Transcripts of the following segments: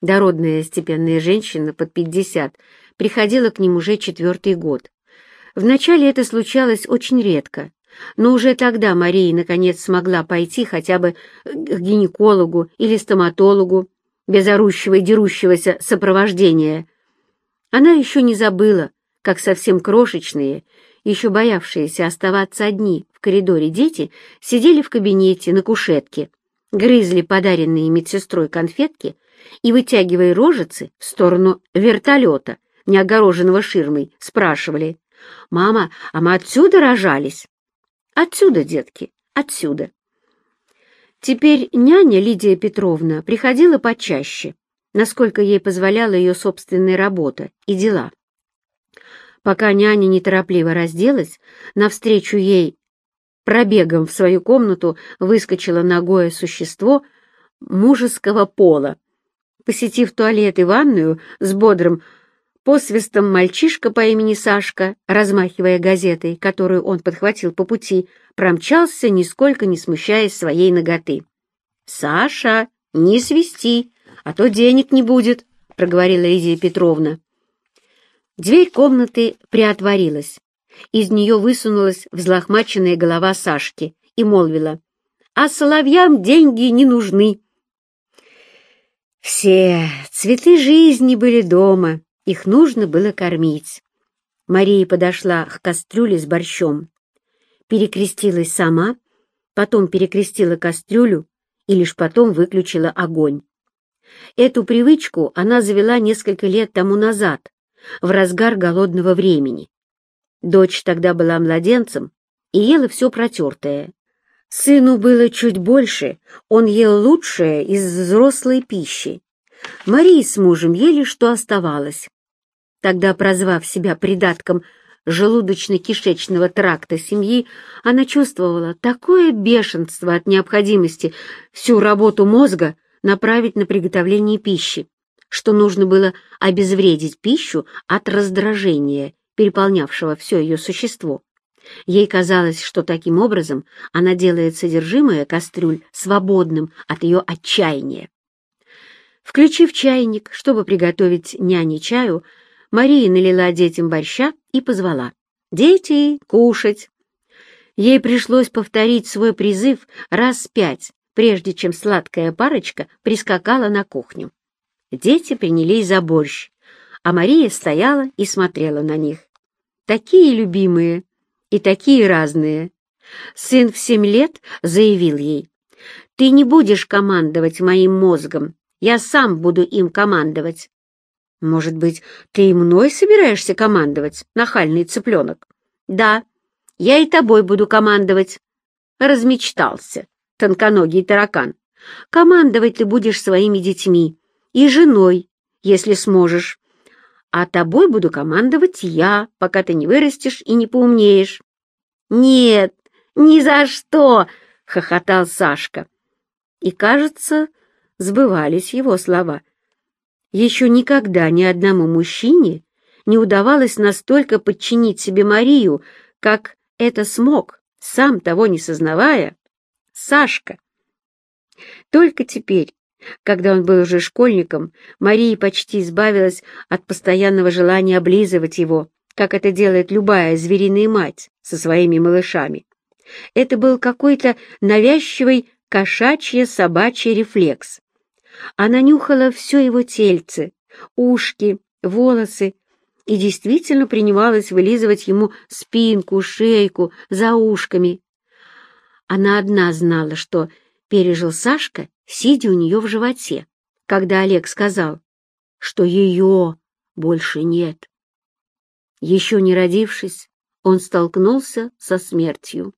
Дородная степенная женщина под пятьдесят приходила к ним уже четвертый год. Вначале это случалось очень редко, но уже тогда Мария наконец смогла пойти хотя бы к гинекологу или стоматологу без орущего и дерущегося сопровождения. Она еще не забыла, как совсем крошечные, еще боявшиеся оставаться одни в коридоре дети, сидели в кабинете на кушетке, грызли подаренные медсестрой конфетки и, вытягивая рожицы в сторону вертолета, не огороженного ширмой, спрашивали, «Мама, а мы отсюда рожались?» «Отсюда, детки, отсюда». Теперь няня Лидия Петровна приходила почаще, насколько ей позволяла ее собственная работа и дела. Пока няня неторопливо разделась, навстречу ей пробегом в свою комнату выскочило ногое существо мужеского пола. Посетив туалет и ванную с бодрым посвистом мальчишка по имени Сашка, размахивая газетой, которую он подхватил по пути, промчался, нисколько не смущаясь своей ноготы. «Саша, не свисти, а то денег не будет», — проговорила Лидия Петровна. Дверь комнаты приотворилась. Из нее высунулась взлохмаченная голова Сашки и молвила, «А соловьям деньги не нужны». Все цветы жизни были дома, их нужно было кормить. Мария подошла к кастрюле с борщом, перекрестилась сама, потом перекрестила кастрюлю и лишь потом выключила огонь. Эту привычку она завела несколько лет тому назад, в разгар голодного времени. Дочь тогда была младенцем и ела все протертое. Сыну было чуть больше, он ел лучшее из взрослой пищи. Марии с мужем ели, что оставалось. Тогда, прозвав себя придатком желудочно-кишечного тракта семьи, она чувствовала такое бешенство от необходимости всю работу мозга направить на приготовление пищи, что нужно было обезвредить пищу от раздражения, переполнявшего все ее существо. Ей казалось, что таким образом она делает содержимое кастрюль свободным от ее отчаяния. Включив чайник, чтобы приготовить няне чаю, Мария налила детям борща и позвала. «Дети, кушать!» Ей пришлось повторить свой призыв раз пять, прежде чем сладкая парочка прискакала на кухню. Дети принялись за борщ, а Мария стояла и смотрела на них. Такие любимые и такие разные. Сын в семь лет заявил ей, «Ты не будешь командовать моим мозгом, я сам буду им командовать». «Может быть, ты и мной собираешься командовать, нахальный цыпленок?» «Да, я и тобой буду командовать». Размечтался, тонконогий таракан. «Командовать ты будешь своими детьми и женой, если сможешь. А тобой буду командовать я, пока ты не вырастешь и не поумнеешь». «Нет, ни за что!» — хохотал Сашка. И, кажется, сбывались его слова — еще никогда ни одному мужчине не удавалось настолько подчинить себе Марию, как это смог, сам того не сознавая, Сашка. Только теперь, когда он был уже школьником, Мария почти избавилась от постоянного желания облизывать его, как это делает любая звериная мать со своими малышами. Это был какой-то навязчивый кошачье собачий рефлекс. Она нюхала все его тельце, ушки, волосы и действительно принималась вылизывать ему спинку, шейку, за ушками. Она одна знала, что пережил Сашка, сидя у нее в животе, когда Олег сказал, что ее больше нет. Еще не родившись, он столкнулся со смертью.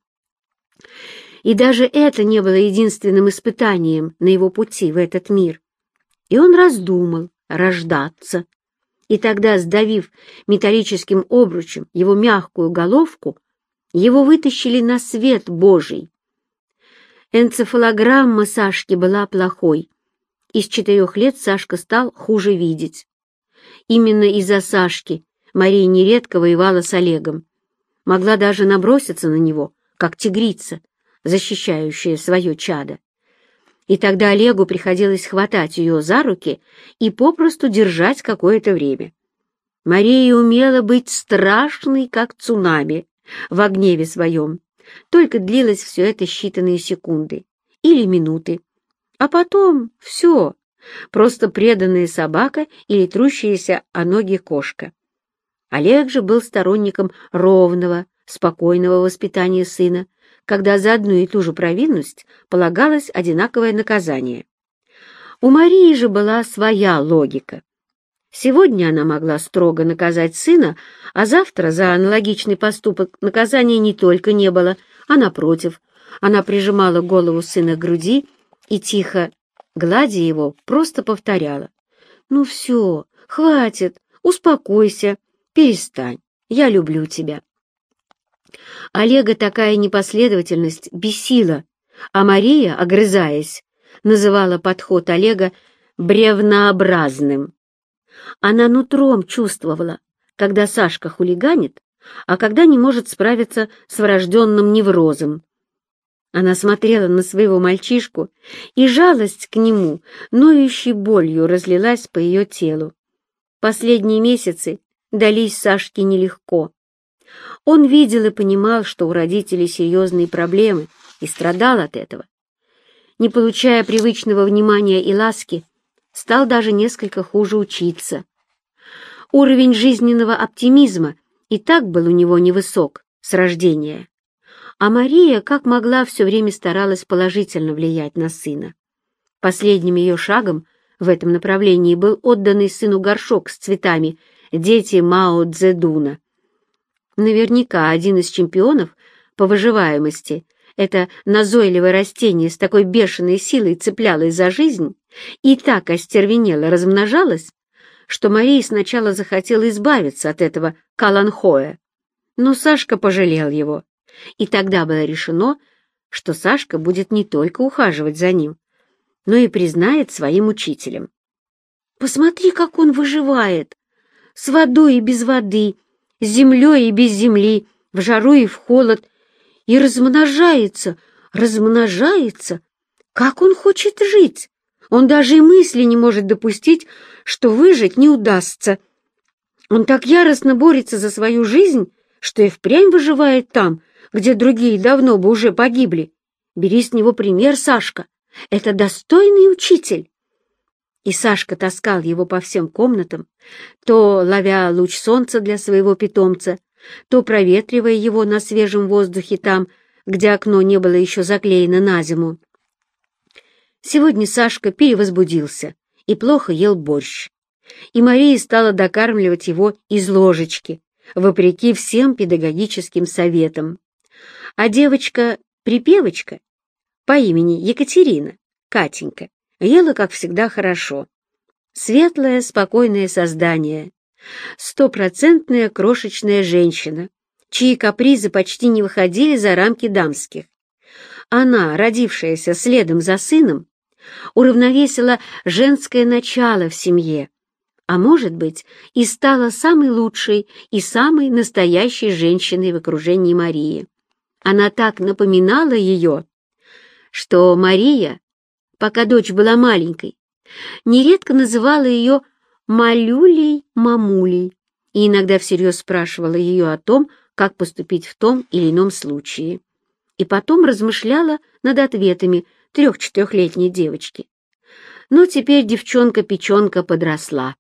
И даже это не было единственным испытанием на его пути в этот мир. И он раздумал рождаться. И тогда, сдавив металлическим обручем его мягкую головку, его вытащили на свет Божий. Энцефалограмма Сашки была плохой. Из четырех лет Сашка стал хуже видеть. Именно из-за Сашки Мария нередко воевала с Олегом. Могла даже наброситься на него, как тигрица, защищающая свое чадо. и тогда Олегу приходилось хватать ее за руки и попросту держать какое-то время. Мария умела быть страшной, как цунами, в гневе своем. Только длилось все это считанные секунды или минуты. А потом все, просто преданная собака или трущаяся о ноги кошка. Олег же был сторонником ровного, спокойного воспитания сына, когда за одну и ту же провинность полагалось одинаковое наказание. У Марии же была своя логика. Сегодня она могла строго наказать сына, а завтра за аналогичный поступок наказания не только не было, а напротив, она прижимала голову сына к груди и тихо, гладя его, просто повторяла. «Ну все, хватит, успокойся, перестань, я люблю тебя». Олега такая непоследовательность бесила, а Мария, огрызаясь, называла подход Олега бревнообразным. Она нутром чувствовала, когда Сашка хулиганит, а когда не может справиться с врожденным неврозом. Она смотрела на своего мальчишку, и жалость к нему, ноющей болью, разлилась по ее телу. Последние месяцы дались Сашке нелегко. Он видел и понимал, что у родителей серьезные проблемы, и страдал от этого. Не получая привычного внимания и ласки, стал даже несколько хуже учиться. Уровень жизненного оптимизма и так был у него невысок с рождения. А Мария, как могла, все время старалась положительно влиять на сына. Последним ее шагом в этом направлении был отданный сыну горшок с цветами «Дети Мао Цзэдуна», Наверняка один из чемпионов по выживаемости это назойливое растение с такой бешеной силой цеплялось за жизнь и так остервенело размножалось, что Мария сначала захотела избавиться от этого каланхоя. Но Сашка пожалел его, и тогда было решено, что Сашка будет не только ухаживать за ним, но и признает своим учителем. «Посмотри, как он выживает! С водой и без воды!» с землей и без земли, в жару и в холод, и размножается, размножается. Как он хочет жить? Он даже и мысли не может допустить, что выжить не удастся. Он так яростно борется за свою жизнь, что и впрямь выживает там, где другие давно бы уже погибли. Бери с него пример, Сашка. Это достойный учитель и Сашка таскал его по всем комнатам, то ловя луч солнца для своего питомца, то проветривая его на свежем воздухе там, где окно не было еще заклеено на зиму. Сегодня Сашка перевозбудился и плохо ел борщ, и Мария стала докармливать его из ложечки, вопреки всем педагогическим советам. А девочка-припевочка по имени Екатерина, Катенька, ела, как всегда, хорошо. Светлое, спокойное создание, стопроцентная крошечная женщина, чьи капризы почти не выходили за рамки дамских. Она, родившаяся следом за сыном, уравновесила женское начало в семье, а может быть, и стала самой лучшей и самой настоящей женщиной в окружении Марии. Она так напоминала ее, что Мария пока дочь была маленькой, нередко называла ее «малюлей-мамулей» и иногда всерьез спрашивала ее о том, как поступить в том или ином случае. И потом размышляла над ответами трех-четырехлетней девочки. Но теперь девчонка-печенка подросла.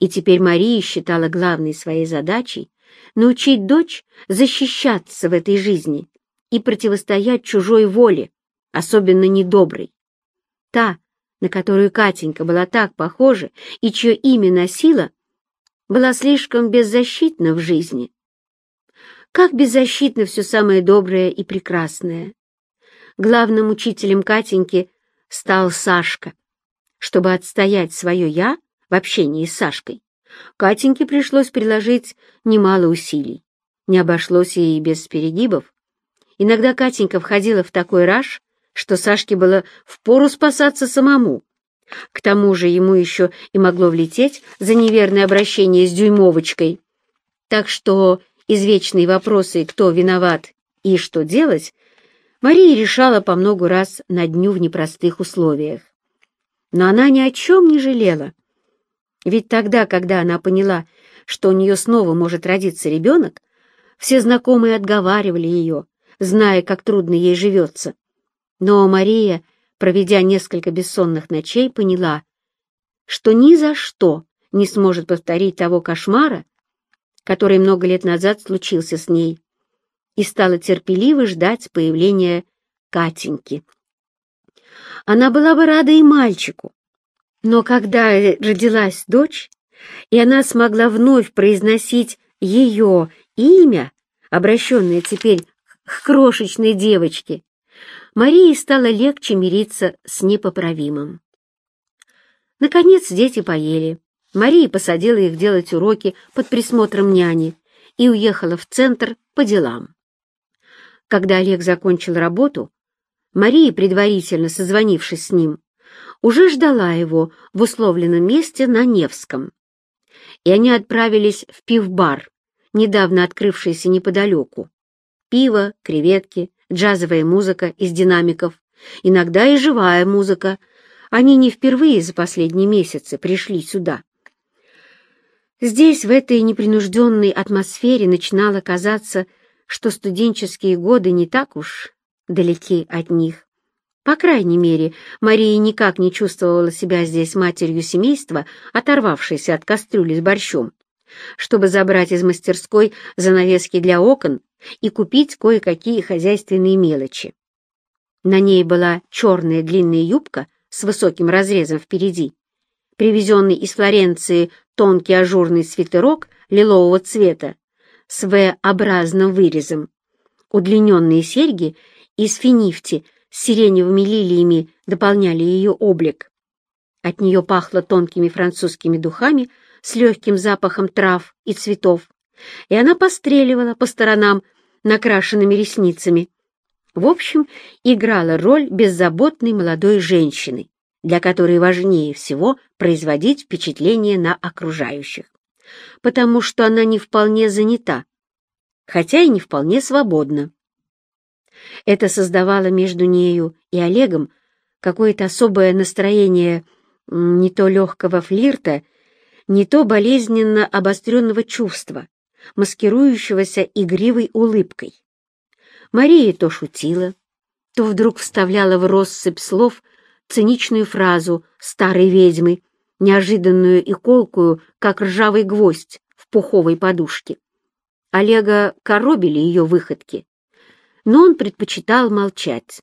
И теперь Мария считала главной своей задачей научить дочь защищаться в этой жизни и противостоять чужой воле, особенно недоброй. Та, на которую Катенька была так похожа и чье имя носила, была слишком беззащитна в жизни. Как беззащитно все самое доброе и прекрасное. Главным учителем Катеньки стал Сашка. Чтобы отстоять свое «я» в общении с Сашкой, Катеньке пришлось приложить немало усилий. Не обошлось и без перегибов. Иногда Катенька входила в такой раж, что Сашке было впору спасаться самому. К тому же ему еще и могло влететь за неверное обращение с дюймовочкой. Так что извечные вопросы «кто виноват» и «что делать» Мария решала по много раз на дню в непростых условиях. Но она ни о чем не жалела. Ведь тогда, когда она поняла, что у нее снова может родиться ребенок, все знакомые отговаривали ее, зная, как трудно ей живется. Но Мария, проведя несколько бессонных ночей, поняла, что ни за что не сможет повторить того кошмара, который много лет назад случился с ней, и стала терпеливо ждать появления Катеньки. Она была бы рада и мальчику, но когда родилась дочь, и она смогла вновь произносить ее имя, обращенное теперь к крошечной девочке, Марии стало легче мириться с непоправимым. Наконец дети поели. Мария посадила их делать уроки под присмотром няни и уехала в центр по делам. Когда Олег закончил работу, Мария, предварительно созвонившись с ним, уже ждала его в условленном месте на Невском. И они отправились в пивбар, недавно открывшийся неподалеку. Пиво, креветки, джазовая музыка из динамиков, иногда и живая музыка. Они не впервые за последние месяцы пришли сюда. Здесь, в этой непринужденной атмосфере, начинало казаться, что студенческие годы не так уж далеки от них. По крайней мере, Мария никак не чувствовала себя здесь матерью семейства, оторвавшейся от кастрюли с борщом, чтобы забрать из мастерской занавески для окон и купить кое-какие хозяйственные мелочи. На ней была черная длинная юбка с высоким разрезом впереди, привезенный из Флоренции тонкий ажурный свитерок лилового цвета с V-образным вырезом, удлиненные серьги из финифти с сиреневыми лилиями дополняли ее облик. От нее пахло тонкими французскими духами с легким запахом трав и цветов, и она постреливала по сторонам накрашенными ресницами. В общем, играла роль беззаботной молодой женщины, для которой важнее всего производить впечатление на окружающих, потому что она не вполне занята, хотя и не вполне свободна. Это создавало между нею и Олегом какое-то особое настроение не то легкого флирта, не то болезненно обостренного чувства, маскирующегося игривой улыбкой. Мария то шутила, то вдруг вставляла в россыпь слов циничную фразу старой ведьмы, неожиданную и колкую, как ржавый гвоздь в пуховой подушке. Олега коробили ее выходки, но он предпочитал молчать.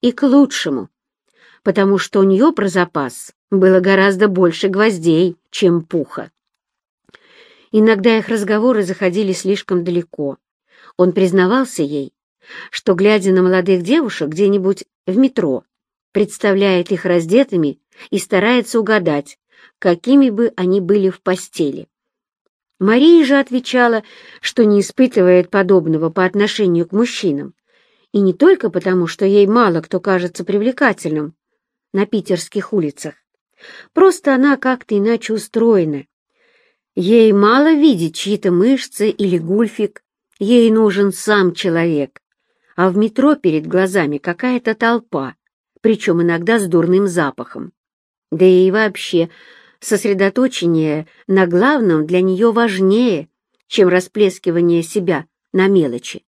И к лучшему, потому что у нее про запас было гораздо больше гвоздей, чем пуха. Иногда их разговоры заходили слишком далеко. Он признавался ей, что, глядя на молодых девушек где-нибудь в метро, представляет их раздетыми и старается угадать, какими бы они были в постели. Мария же отвечала, что не испытывает подобного по отношению к мужчинам, и не только потому, что ей мало кто кажется привлекательным на питерских улицах. Просто она как-то иначе устроена, Ей мало видеть чьи-то мышцы или гульфик, ей нужен сам человек. А в метро перед глазами какая-то толпа, причем иногда с дурным запахом. Да и вообще, сосредоточение на главном для нее важнее, чем расплескивание себя на мелочи.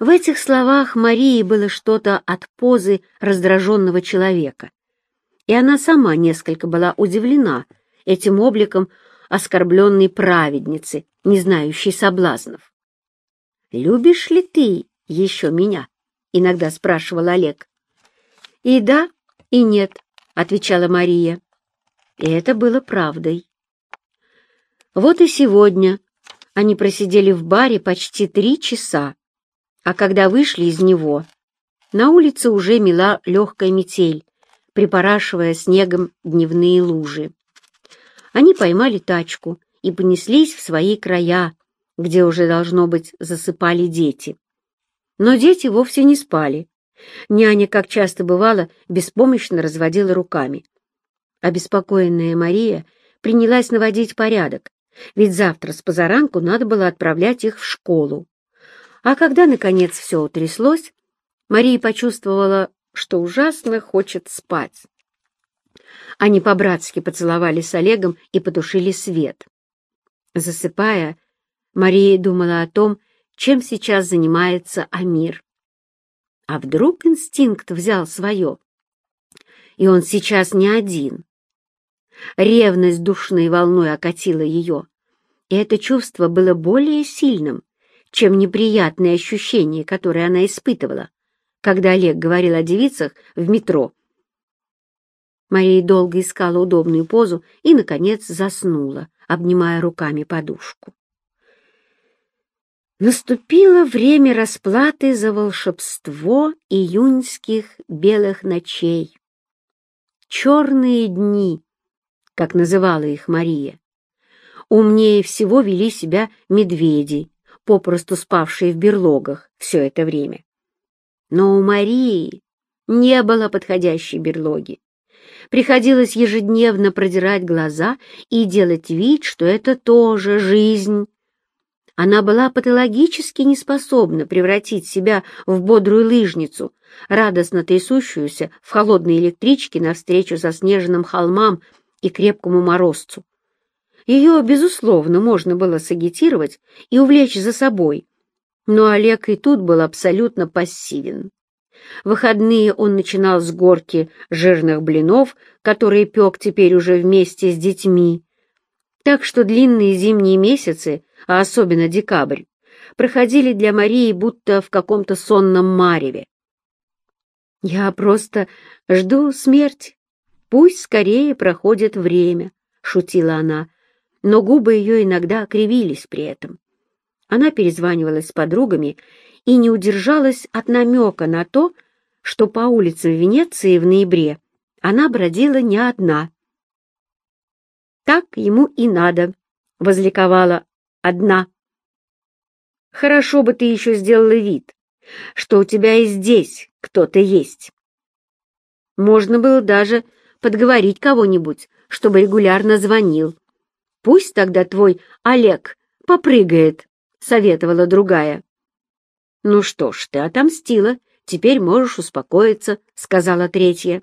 В этих словах Марии было что-то от позы раздраженного человека, и она сама несколько была удивлена этим обликом оскорбленной праведницы, не знающей соблазнов. «Любишь ли ты еще меня?» — иногда спрашивал Олег. «И да, и нет», — отвечала Мария. И это было правдой. Вот и сегодня они просидели в баре почти три часа, а когда вышли из него, на улице уже мела легкая метель, припорашивая снегом дневные лужи. Они поймали тачку и понеслись в свои края, где уже, должно быть, засыпали дети. Но дети вовсе не спали. Няня, как часто бывало, беспомощно разводила руками. Обеспокоенная Мария принялась наводить порядок, ведь завтра с позаранку надо было отправлять их в школу. А когда, наконец, все утряслось, Мария почувствовала, что ужасно хочет спать. Они по-братски поцеловали с Олегом и потушили свет. Засыпая, Мария думала о том, чем сейчас занимается Амир. А вдруг инстинкт взял свое? И он сейчас не один. Ревность душной волной окатила ее, и это чувство было более сильным, чем неприятные ощущения, которые она испытывала, когда Олег говорил о девицах в метро. Мария долго искала удобную позу и, наконец, заснула, обнимая руками подушку. Наступило время расплаты за волшебство июньских белых ночей. Черные дни, как называла их Мария. Умнее всего вели себя медведи, попросту спавшие в берлогах все это время. Но у Марии не было подходящей берлоги. Приходилось ежедневно продирать глаза и делать вид, что это тоже жизнь. Она была патологически неспособна превратить себя в бодрую лыжницу, радостно трясущуюся в холодной электричке навстречу заснеженным холмам и крепкому морозцу. Ее, безусловно, можно было сагитировать и увлечь за собой, но Олег и тут был абсолютно пассивен. В выходные он начинал с горки жирных блинов, которые пек теперь уже вместе с детьми. Так что длинные зимние месяцы, а особенно декабрь, проходили для Марии будто в каком-то сонном мареве. «Я просто жду смерти. Пусть скорее проходит время», — шутила она, но губы ее иногда кривились при этом. Она перезванивалась с подругами и не удержалась от намека на то, что по улицам Венеции в ноябре она бродила не одна. «Так ему и надо», — возликовала одна. «Хорошо бы ты еще сделала вид, что у тебя и здесь кто-то есть». Можно было даже подговорить кого-нибудь, чтобы регулярно звонил. Пусть тогда твой Олег попрыгает, — советовала другая. «Ну что ж, ты отомстила, теперь можешь успокоиться», — сказала третья.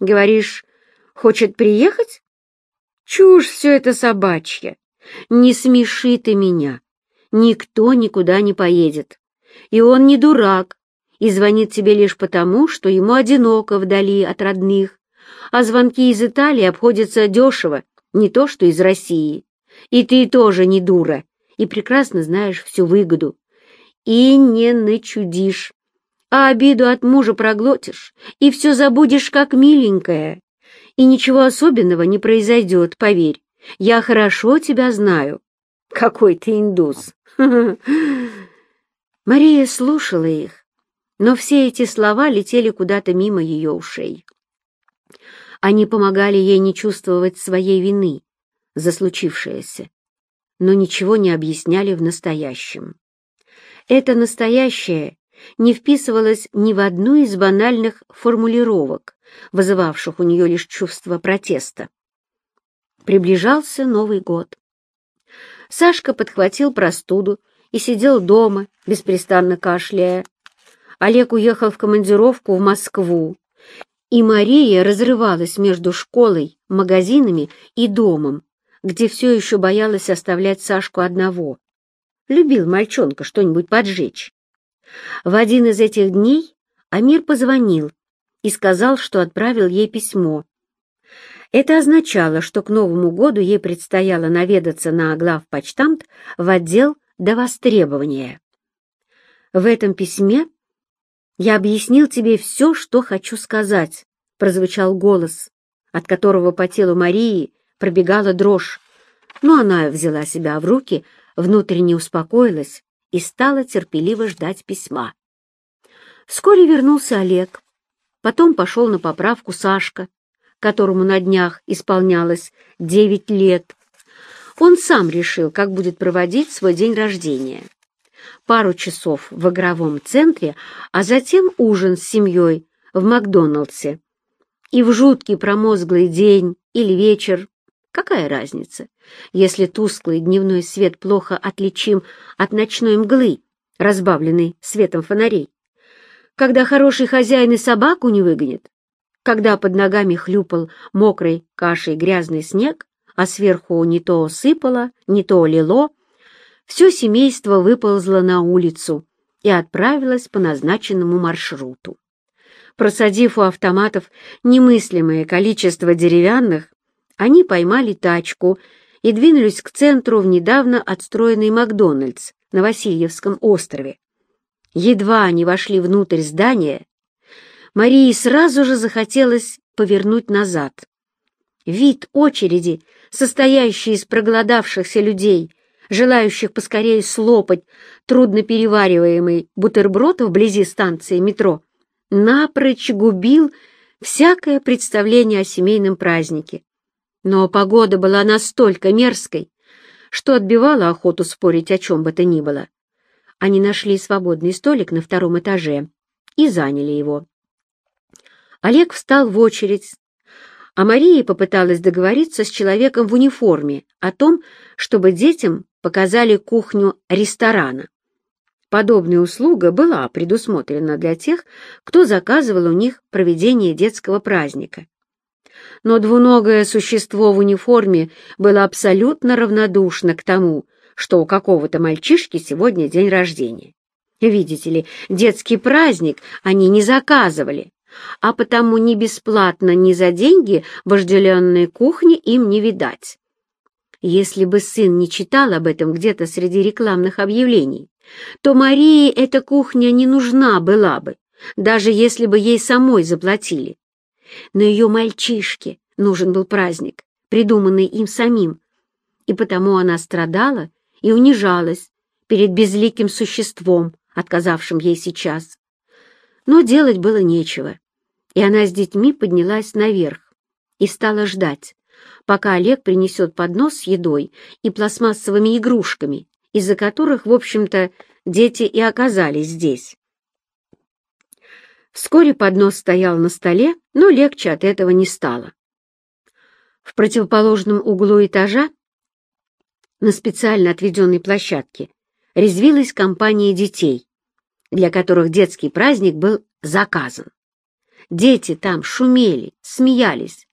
«Говоришь, хочет приехать?» «Чушь все это собачья! Не смеши ты меня! Никто никуда не поедет. И он не дурак, и звонит тебе лишь потому, что ему одиноко вдали от родных, а звонки из Италии обходятся дешево, не то что из России. И ты тоже не дура, и прекрасно знаешь всю выгоду. И не начудишь, а обиду от мужа проглотишь, и все забудешь как миленькая. И ничего особенного не произойдет, поверь. Я хорошо тебя знаю. Какой ты индус. Мария слушала их, но все эти слова летели куда-то мимо ее ушей. Они помогали ей не чувствовать своей вины за случившееся, но ничего не объясняли в настоящем. Это настоящее не вписывалось ни в одну из банальных формулировок, вызывавших у нее лишь чувство протеста. Приближался Новый год. Сашка подхватил простуду и сидел дома, беспрестанно кашляя. Олег уехал в командировку в Москву, и Мария разрывалась между школой, магазинами и домом, где все еще боялась оставлять Сашку одного. Любил мальчонка что-нибудь поджечь. В один из этих дней Амир позвонил и сказал, что отправил ей письмо. Это означало, что к Новому году ей предстояло наведаться на главпочтамт в отдел до востребования. В этом письме «Я объяснил тебе все, что хочу сказать», — прозвучал голос, от которого по телу Марии пробегала дрожь. Но она взяла себя в руки, внутренне успокоилась и стала терпеливо ждать письма. Вскоре вернулся Олег. Потом пошел на поправку Сашка, которому на днях исполнялось девять лет. Он сам решил, как будет проводить свой день рождения пару часов в игровом центре, а затем ужин с семьей в Макдоналдсе. И в жуткий промозглый день или вечер, какая разница, если тусклый дневной свет плохо отличим от ночной мглы, разбавленной светом фонарей. когда хороший хозяин и собаку не выгонит, когда под ногами хлюпал мокрой кашей грязный снег, а сверху не то сыпало, не то лило, все семейство выползло на улицу и отправилось по назначенному маршруту. Просадив у автоматов немыслимое количество деревянных, они поймали тачку и двинулись к центру в недавно отстроенный Макдональдс на Васильевском острове. Едва они вошли внутрь здания, Марии сразу же захотелось повернуть назад. Вид очереди, состоящей из проголодавшихся людей, желающих поскорее слопать трудно перевариваемый бутерброд вблизи станции метро, напрочь губил всякое представление о семейном празднике. Но погода была настолько мерзкой, что отбивала охоту спорить о чем бы то ни было. Они нашли свободный столик на втором этаже и заняли его. Олег встал в очередь, а Мария попыталась договориться с человеком в униформе о том, чтобы детям показали кухню ресторана. Подобная услуга была предусмотрена для тех, кто заказывал у них проведение детского праздника но двуногое существо в униформе было абсолютно равнодушно к тому, что у какого-то мальчишки сегодня день рождения. Видите ли, детский праздник они не заказывали, а потому ни бесплатно, ни за деньги вожделенной кухни им не видать. Если бы сын не читал об этом где-то среди рекламных объявлений, то Марии эта кухня не нужна была бы, даже если бы ей самой заплатили. Но ее мальчишке нужен был праздник, придуманный им самим, и потому она страдала и унижалась перед безликим существом, отказавшим ей сейчас. Но делать было нечего, и она с детьми поднялась наверх и стала ждать, пока Олег принесет поднос с едой и пластмассовыми игрушками, из-за которых, в общем-то, дети и оказались здесь. Вскоре поднос стоял на столе, но легче от этого не стало. В противоположном углу этажа, на специально отведенной площадке, резвилась компания детей, для которых детский праздник был заказан. Дети там шумели, смеялись,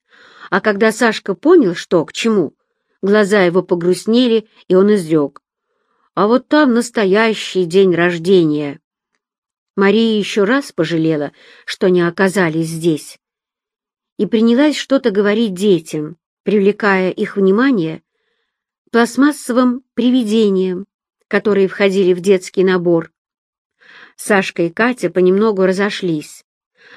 а когда Сашка понял, что к чему, глаза его погрустнели, и он изрек. А вот там настоящий день рождения. Мария еще раз пожалела, что не оказались здесь, и принялась что-то говорить детям, привлекая их внимание пластмассовым привидениям, которые входили в детский набор. Сашка и Катя понемногу разошлись,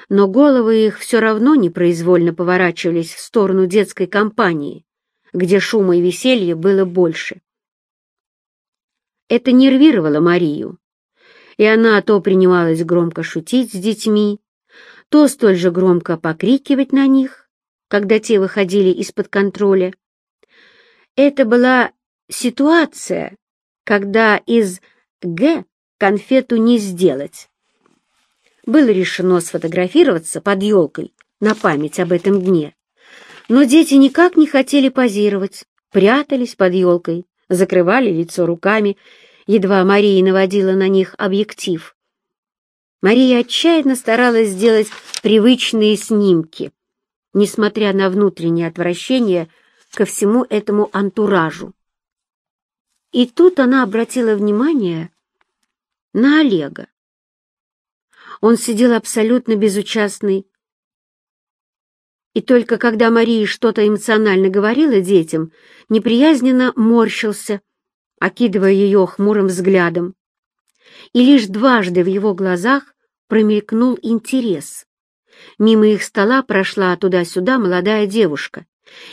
но головы их все равно непроизвольно поворачивались в сторону детской компании, где шума и веселья было больше. Это нервировало Марию и она то принималась громко шутить с детьми, то столь же громко покрикивать на них, когда те выходили из-под контроля. Это была ситуация, когда из «Г» конфету не сделать. Было решено сфотографироваться под елкой на память об этом дне, но дети никак не хотели позировать, прятались под елкой, закрывали лицо руками едва Мария наводила на них объектив. Мария отчаянно старалась сделать привычные снимки, несмотря на внутреннее отвращение ко всему этому антуражу. И тут она обратила внимание на Олега. Он сидел абсолютно безучастный, и только когда Мария что-то эмоционально говорила детям, неприязненно морщился, окидывая ее хмурым взглядом. И лишь дважды в его глазах промелькнул интерес. Мимо их стола прошла туда-сюда молодая девушка,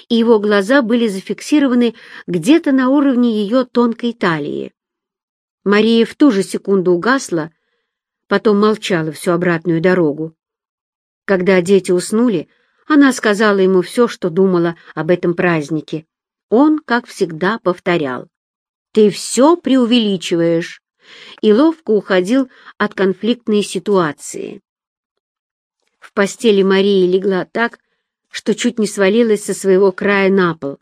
и его глаза были зафиксированы где-то на уровне ее тонкой талии. Мария в ту же секунду угасла, потом молчала всю обратную дорогу. Когда дети уснули, она сказала ему все, что думала об этом празднике. Он, как всегда, повторял. Ты все преувеличиваешь, и ловко уходил от конфликтной ситуации. В постели Мария легла так, что чуть не свалилась со своего края на пол.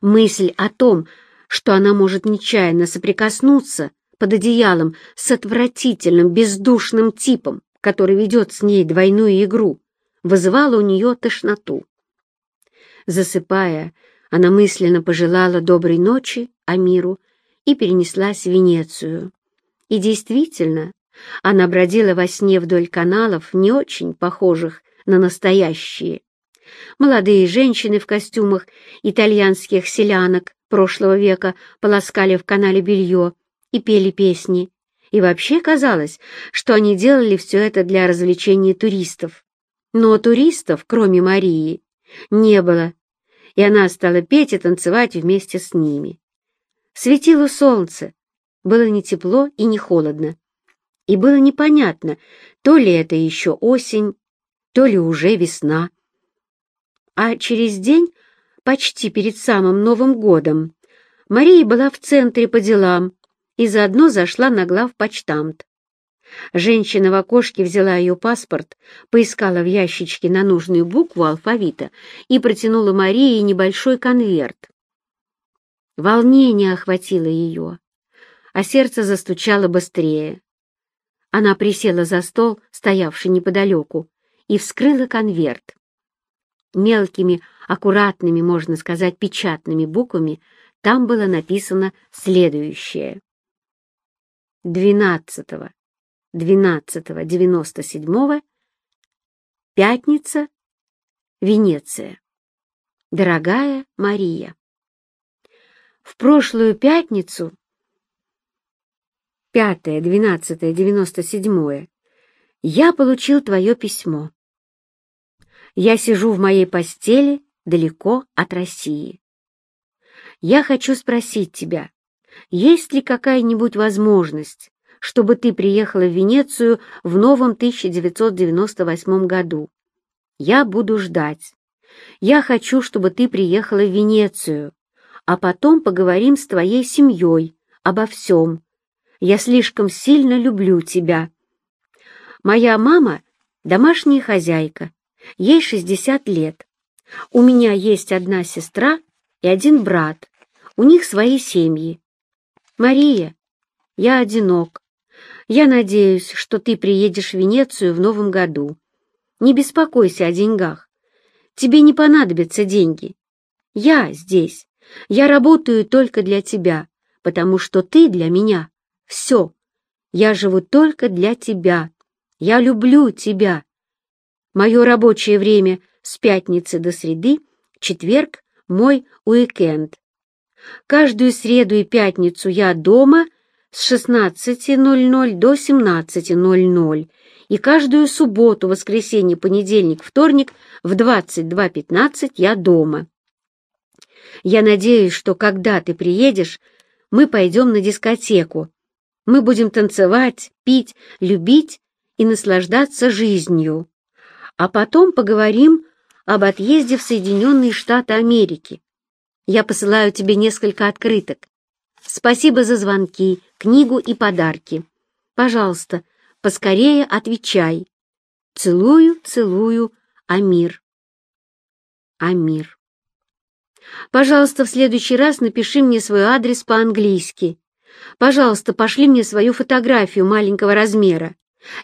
Мысль о том, что она может нечаянно соприкоснуться под одеялом с отвратительным бездушным типом, который ведет с ней двойную игру, вызывало у нее тошноту. Засыпая, она мысленно пожелала доброй ночи Амиру и перенеслась в Венецию. И действительно, она бродила во сне вдоль каналов, не очень похожих на настоящие. Молодые женщины в костюмах итальянских селянок прошлого века полоскали в канале белье и пели песни. И вообще казалось, что они делали все это для развлечения туристов. Но туристов, кроме Марии, не было, и она стала петь и танцевать вместе с ними. Светило солнце, было не тепло и не холодно, и было непонятно, то ли это еще осень, то ли уже весна. А через день, почти перед самым Новым годом, Мария была в центре по делам и заодно зашла на главпочтамт. Женщина в окошке взяла ее паспорт, поискала в ящичке на нужную букву алфавита и протянула Марии небольшой конверт. Волнение охватило ее, а сердце застучало быстрее. Она присела за стол, стоявший неподалеку, и вскрыла конверт. Мелкими, аккуратными, можно сказать, печатными буквами там было написано следующее. 12 12-97, пятница, Венеция. Дорогая Мария, в прошлую пятницу, 5-12-97, я получил твое письмо. Я сижу в моей постели далеко от России. Я хочу спросить тебя, есть ли какая-нибудь возможность чтобы ты приехала в Венецию в новом 1998 году. Я буду ждать. Я хочу, чтобы ты приехала в Венецию, а потом поговорим с твоей семьей обо всем. Я слишком сильно люблю тебя. Моя мама — домашняя хозяйка, ей 60 лет. У меня есть одна сестра и один брат, у них свои семьи. Мария, я одинок, я надеюсь, что ты приедешь в Венецию в новом году. Не беспокойся о деньгах. Тебе не понадобятся деньги. Я здесь. Я работаю только для тебя, потому что ты для меня. Все. Я живу только для тебя. Я люблю тебя. Мое рабочее время с пятницы до среды, четверг — мой уикенд. Каждую среду и пятницу я дома с 16.00 до 17.00 и каждую субботу, воскресенье, понедельник, вторник в 22.15 я дома. Я надеюсь, что когда ты приедешь, мы пойдем на дискотеку. Мы будем танцевать, пить, любить и наслаждаться жизнью. А потом поговорим об отъезде в Соединенные Штаты Америки. Я посылаю тебе несколько открыток. Спасибо за звонки, книгу и подарки. Пожалуйста, поскорее отвечай. Целую, целую, Амир. Амир. Пожалуйста, в следующий раз напиши мне свой адрес по-английски. Пожалуйста, пошли мне свою фотографию маленького размера.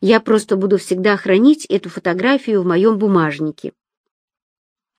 Я просто буду всегда хранить эту фотографию в моем бумажнике.